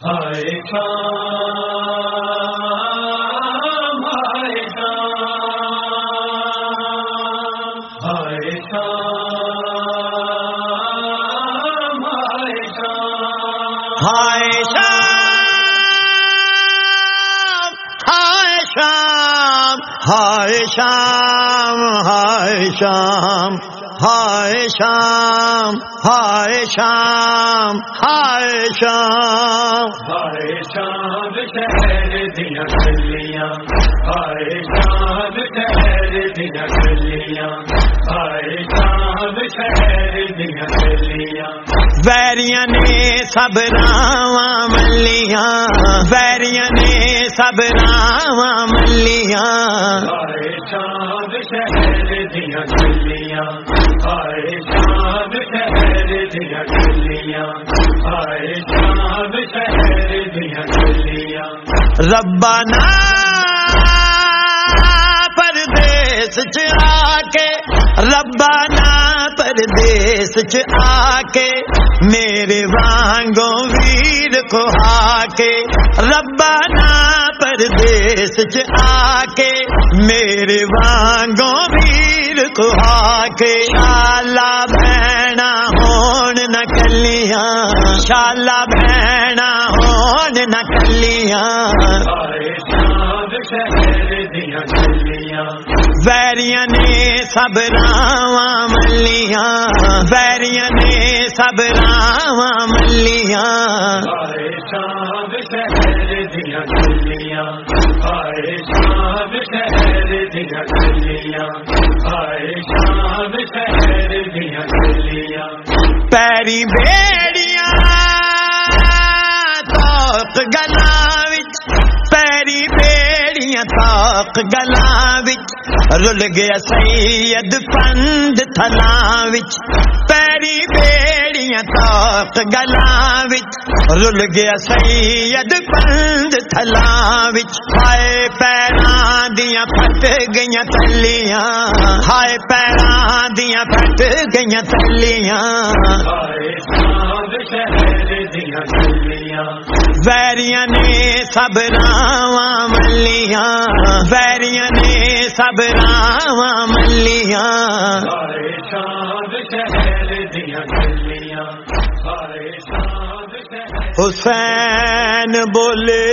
ہائے شام ہائے شام ہائے شام ہائے شام ہائے شام۔ ہائے شام شہر دیا ہائے شام شہر دیا ہائے شام شہر دیا چلیاں ویریاں نے سب راواں ملیاں۔ ویریاں نے سب راواں ملیاں۔ شام شہر دیا ہائے شام شہر دیا چلیاں ہائے شام شہر دیا چلیاں ربنا پردیس چ آ کے ربنا پردیس چ آ کے میرے وانگوں ویر کو آ کے ربنا پردیس چ آ کے میرے وانگوں ویر کو آ کے شالا بہنا ہون نہ کلیاں شالا بہنا ہون نہ کلیاں۔ ویریاں نے سب راواں ملیاں۔ ویریاں نے سب راواں ملیاں۔ دیا چلیاں شام شہر دیا چلیاں شام شہر دیا چلیاں پیری بیڑیاں گلا پیری بیڑیاں تاک گلا رل گیا سید پند تھلا پیری بیڑیاں وچ رل گیا سید پند تھلا وچ۔ ہائے پیراں دیاں پھٹ گئیاں تلیاں ہائے پیراں دیاں پھٹ گئیاں تلیاں ویریاں نے سب راواں ملیاں۔ ویریاں نے سب راواں ملیاں شہر دیا حسین بولے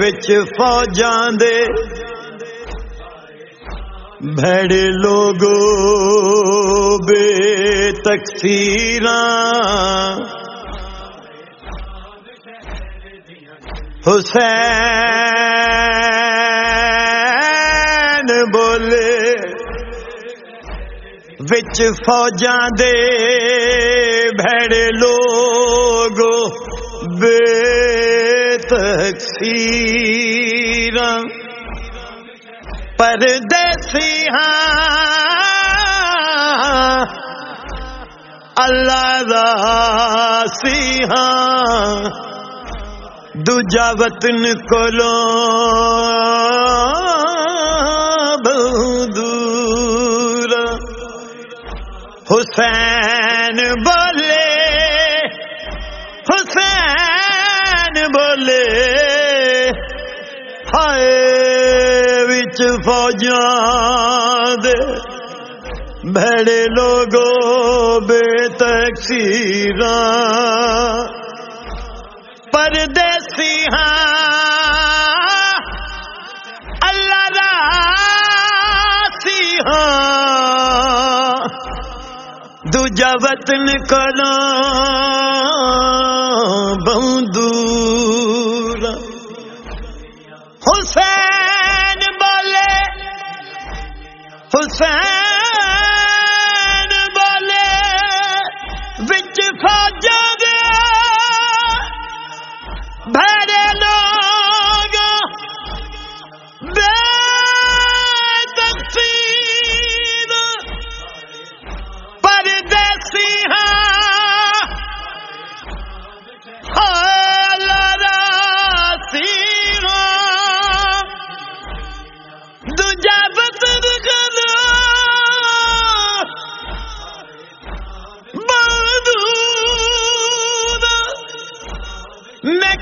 وچ فوجاں دے۔ بھڑے لوگو بے تقسیراں حسین بولے وچ فوجاں دے بھڑے لوگ بے تقسیر پردیسی ہاں اللہ راسی ہاں دوجا وطن کولو حسین بولے حسین بولے ہائے وچ فوجاں دے بھڑے لوگو بے تقسیراں پردیسی ہاں دوجا وطن کلو دور۔ حسین بولے حسین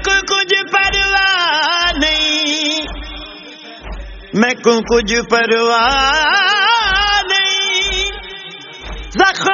کو کچھ پرواہ نہیں؟ میں کو کچھ پرواہ نہیں؟ زخم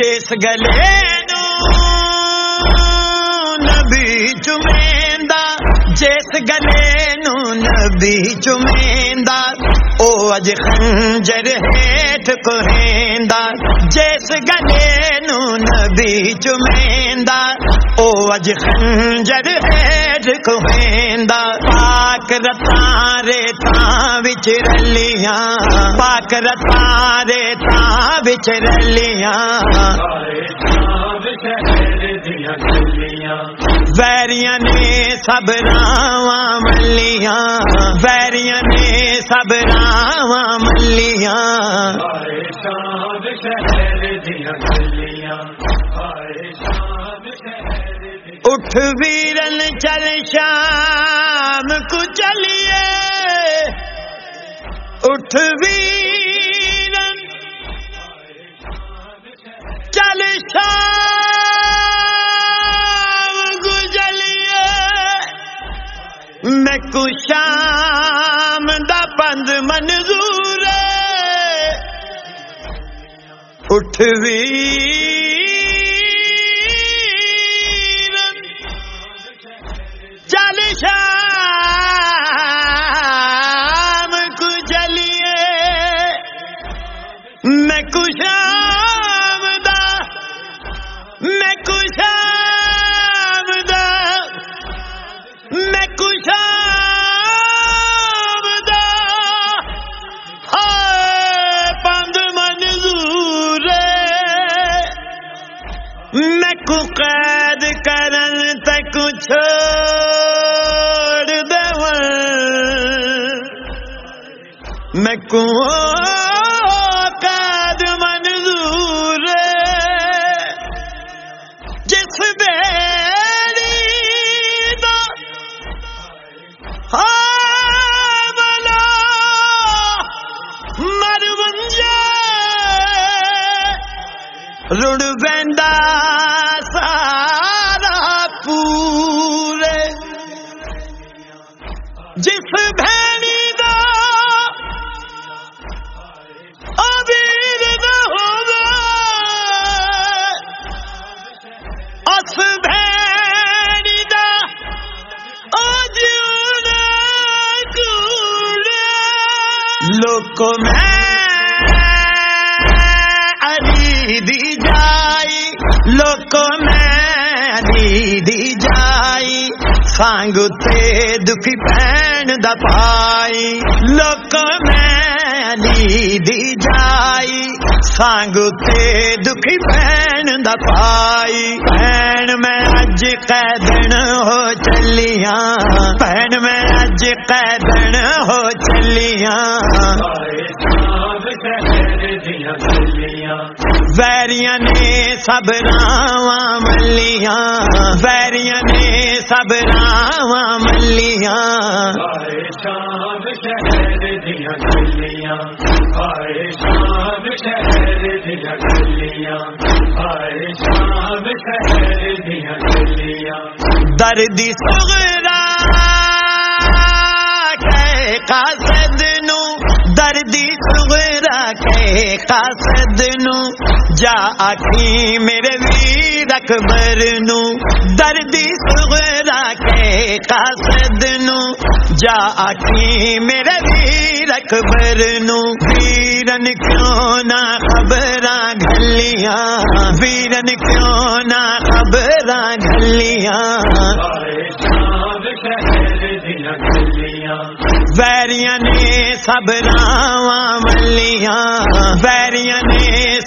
جس گلے نو نبی چمیندہ، جس گلے نو نبی چمیندہ، او اج خنجر ہیٹ کوہیندا جس گلے نو نبی چمیندہ، او اج خنجر ہیٹ کوہیندا پاک رتاں ریتاں وچ رلیاں، پاک رتاں ریتاں وچ رلیاں۔ ویریاں نے سب راواں ملیاں، ویریاں نے سب راواں ملیاں۔ ویرن چل شام کو چلیے۔ اٹھ ویرن۔ چل شام کو چلیے۔ میں کو شام دا پند منظور اٹھ ویرن۔ شاہ میں کو قید منظور جس بیڑی دا بلا مر ونجے رڑ بیندا سارا کو میں علی دی جائی لوکو میں علی دی جائی، سانگ تے دکھی پین دا پائی لوکو میں دی جائی سانگ تے دکھی پین دا پائی پین میں اج قیدن ہو چلیاں پین میں اج قیدن ہو چلیاں سارے چاند ویریاں نے سب راواں ملیاں ویریاں نے سب راواں ملیاں دردی سغرا کہ قاصد نو دردی سغرا کہ قاصد نو، جا آکھی میرے ویر اکبر نو دردی سغرا کہ قاصد نو، جا آکھی میرے ویر اکبر نو ویرن کیوں نہ خبراں گھلیاں؟ ویرن کیوں نہ خبراں گھلیاں؟ ویریاں نے سب راواں ملیاں ویریاں نے